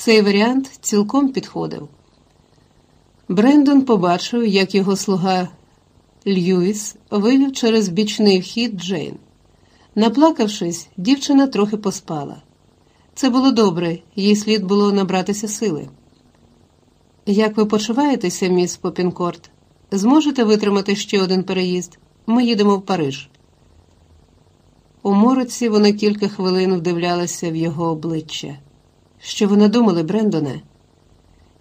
Цей варіант цілком підходив. Брендон побачив, як його слуга Льюіс вивів через бічний вхід Джейн. Наплакавшись, дівчина трохи поспала. Це було добре, їй слід було набратися сили. Як ви почуваєтеся, міс Попінкорт? Зможете витримати ще один переїзд? Ми їдемо в Париж. У мороці вона кілька хвилин вдивлялася в його обличчя. Що ви надумали, Брендоне?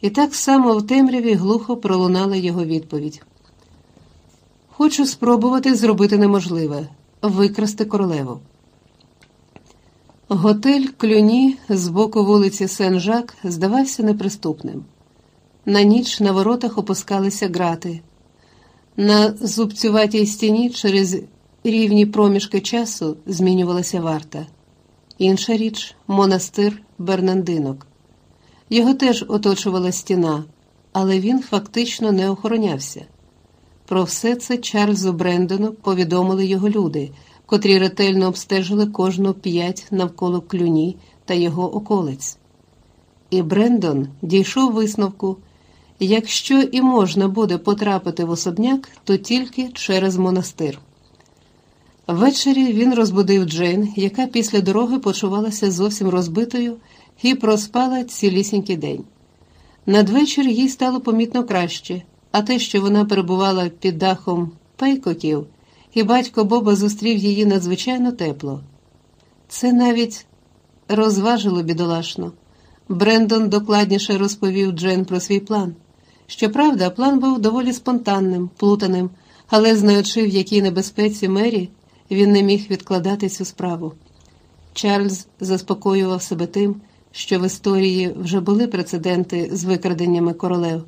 І так само в темряві глухо пролунала його відповідь. Хочу спробувати зробити неможливе викрасти королеву. Готель Клюні з боку вулиці Сен-Жак здавався неприступним. На ніч на воротах опускалися грати. На зубцюватій стіні через рівні проміжки часу змінювалася варта. Інша річ монастир Бернандинок. Його теж оточувала стіна, але він фактично не охоронявся. Про все це Чарльзу Брендону повідомили його люди, котрі ретельно обстежили кожну п'ять навколо клюні та його околиць. І Брендон дійшов висновку. Якщо і можна буде потрапити в особняк, то тільки через монастир. Ввечері він розбудив Джейн, яка після дороги почувалася зовсім розбитою і проспала цілісінький день. Надвечір їй стало помітно краще, а те, що вона перебувала під дахом пейкоків, і батько Боба зустрів її надзвичайно тепло. Це навіть розважило бідолашно. Брендон докладніше розповів Джен про свій план. Щоправда, план був доволі спонтанним, плутаним, але знаючи, в якій небезпеці Мері, він не міг відкладати цю справу. Чарльз заспокоював себе тим, що в історії вже були прецеденти з викраденнями королев.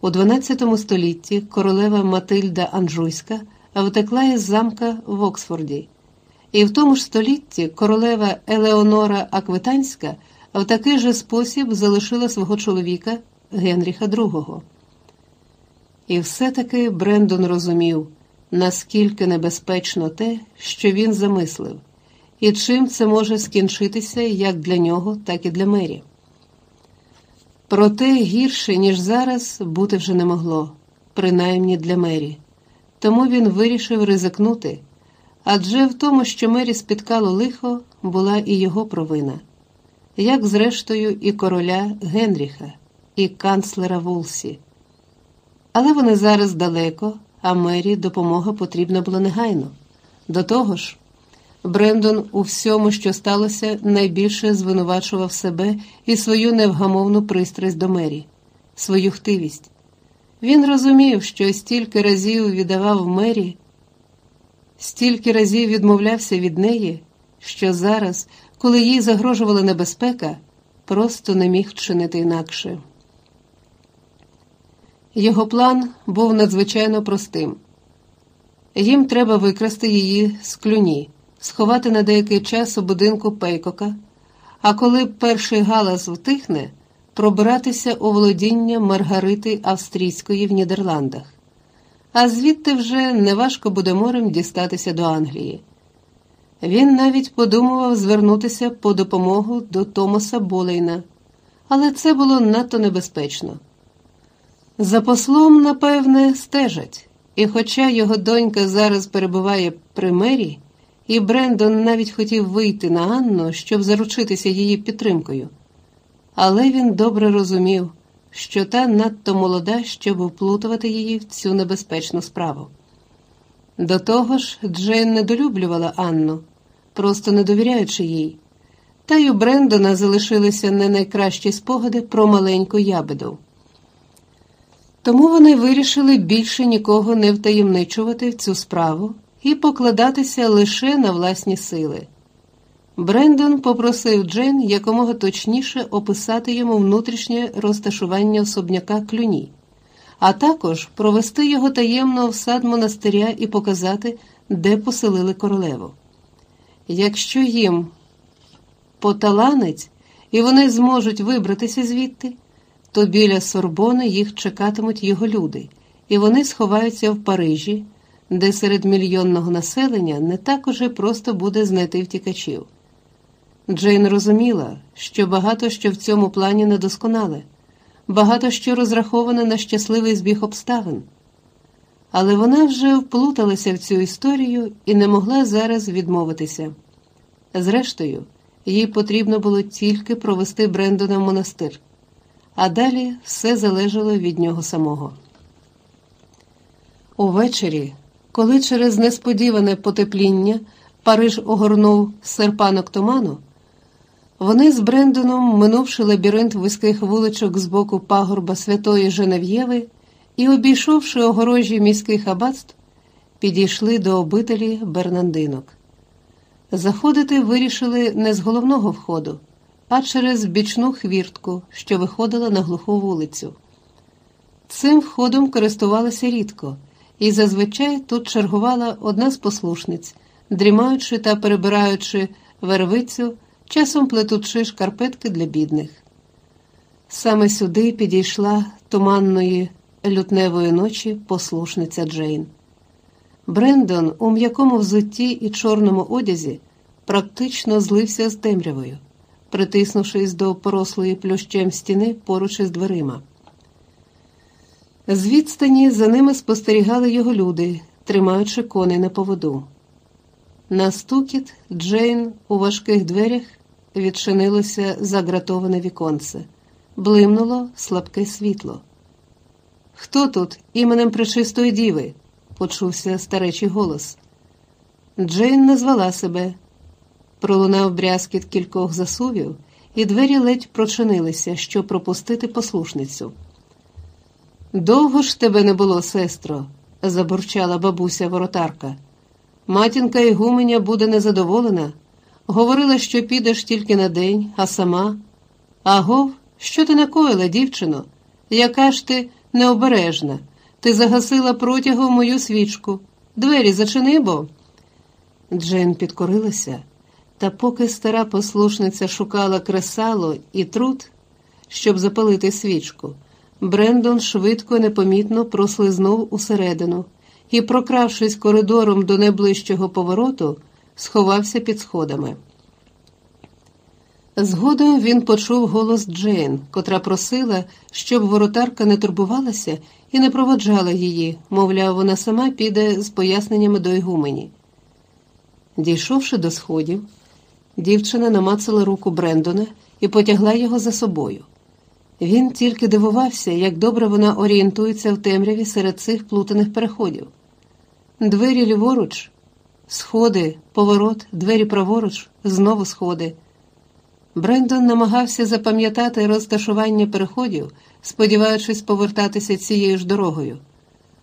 У XII столітті королева Матильда Анжуйська втекла із замка в Оксфорді, і в тому ж столітті королева Елеонора Аквитанська в такий же спосіб залишила свого чоловіка. Генріха II. І все-таки Брендон розумів, наскільки небезпечно те, що він замислив, і чим це може скінчитися як для нього, так і для мері. Проте гірше, ніж зараз, бути вже не могло, принаймні для мері. Тому він вирішив ризикнути, адже в тому, що мері спіткало лихо, була і його провина, як зрештою і короля Генріха і канцлера Вулсі. Але вони зараз далеко, а мері допомога потрібна була негайно. До того ж, Брендон у всьому, що сталося, найбільше звинувачував себе і свою невгамовну пристрасть до мері, свою хтивість. Він розумів, що стільки разів віддавав мері, стільки разів відмовлявся від неї, що зараз, коли їй загрожувала небезпека, просто не міг чинити інакше. Його план був надзвичайно простим. Їм треба викрасти її з клюні, сховати на деякий час у будинку Пейкока, а коли перший галас втихне, пробиратися у володіння Маргарити Австрійської в Нідерландах, а звідти вже неважко буде морем дістатися до Англії. Він навіть подумував звернутися по допомогу до Томаса Болейна, але це було надто небезпечно. За послом, напевне, стежать, і хоча його донька зараз перебуває при мері, і Брендон навіть хотів вийти на Анну, щоб заручитися її підтримкою, але він добре розумів, що та надто молода, щоб вплутувати її в цю небезпечну справу. До того ж, Джейн недолюблювала Анну, просто не довіряючи їй, та й у Брендона залишилися не найкращі спогади про маленьку ябеду. Тому вони вирішили більше нікого не втаємничувати в цю справу і покладатися лише на власні сили. Брендон попросив Джейн якомога точніше описати йому внутрішнє розташування особняка клюні, а також провести його таємно в сад монастиря і показати, де поселили королеву. Якщо їм поталанець і вони зможуть вибратися звідти то біля Сорбони їх чекатимуть його люди, і вони сховаються в Парижі, де серед мільйонного населення не так уже просто буде знайти втікачів. Джейн розуміла, що багато що в цьому плані недосконале, багато що розраховане на щасливий збіг обставин. Але вона вже вплуталася в цю історію і не могла зараз відмовитися. Зрештою, їй потрібно було тільки провести Брендона в монастир, а далі все залежало від нього самого. Увечері, коли через несподіване потепління Париж огорнув серпанок туману, вони з Брендоном, минувши лабіринт вузьких вуличок з боку пагорба Святої Женев'єви і, обійшовши огорожі міських аббатств, підійшли до обителі Бернандинок. Заходити вирішили не з головного входу, а через бічну хвіртку, що виходила на глуху вулицю. Цим входом користувалися рідко, і зазвичай тут чергувала одна з послушниць, дрімаючи та перебираючи вервицю, часом плетучи шкарпетки для бідних. Саме сюди підійшла туманної лютневої ночі послушниця Джейн. Брендон у м'якому взутті і чорному одязі практично злився з темрявою, притиснувшись до порослої плющем стіни поруч із дверима. З відстані за ними спостерігали його люди, тримаючи коней на поводу. На стукіт Джейн у важких дверях відчинилося загратоване віконце, блимнуло слабке світло. Хто тут іменем Пречистої Діви? почувся старечий голос. Джейн назвала себе. Пролунав брязкіт кількох засувів, і двері ледь прочинилися, щоб пропустити послушницю. Довго ж тебе не було, сестро, забурчала бабуся воротарка. Матінка Ігуменя буде незадоволена. Говорила, що підеш тільки на день, а сама. Агов, що ти накоїла, дівчино? Яка ж ти необережна? Ти загасила протягом мою свічку. Двері зачини бо. Джейн підкорилася, та поки стара послушниця шукала кресало і труд, щоб запалити свічку, Брендон швидко непомітно прослизнув усередину і, прокравшись коридором до найближчого повороту, сховався під сходами. Згодом він почув голос Джейн, котра просила, щоб воротарка не турбувалася і не проводжала її, мовляв, вона сама піде з поясненнями до Ігумені. Дійшовши до сходів, дівчина намацала руку Брендона і потягла його за собою. Він тільки дивувався, як добре вона орієнтується в темряві серед цих плутаних переходів. Двері ліворуч, сходи, поворот, двері праворуч, знову сходи. Брендон намагався запам'ятати розташування переходів, сподіваючись повертатися цією ж дорогою.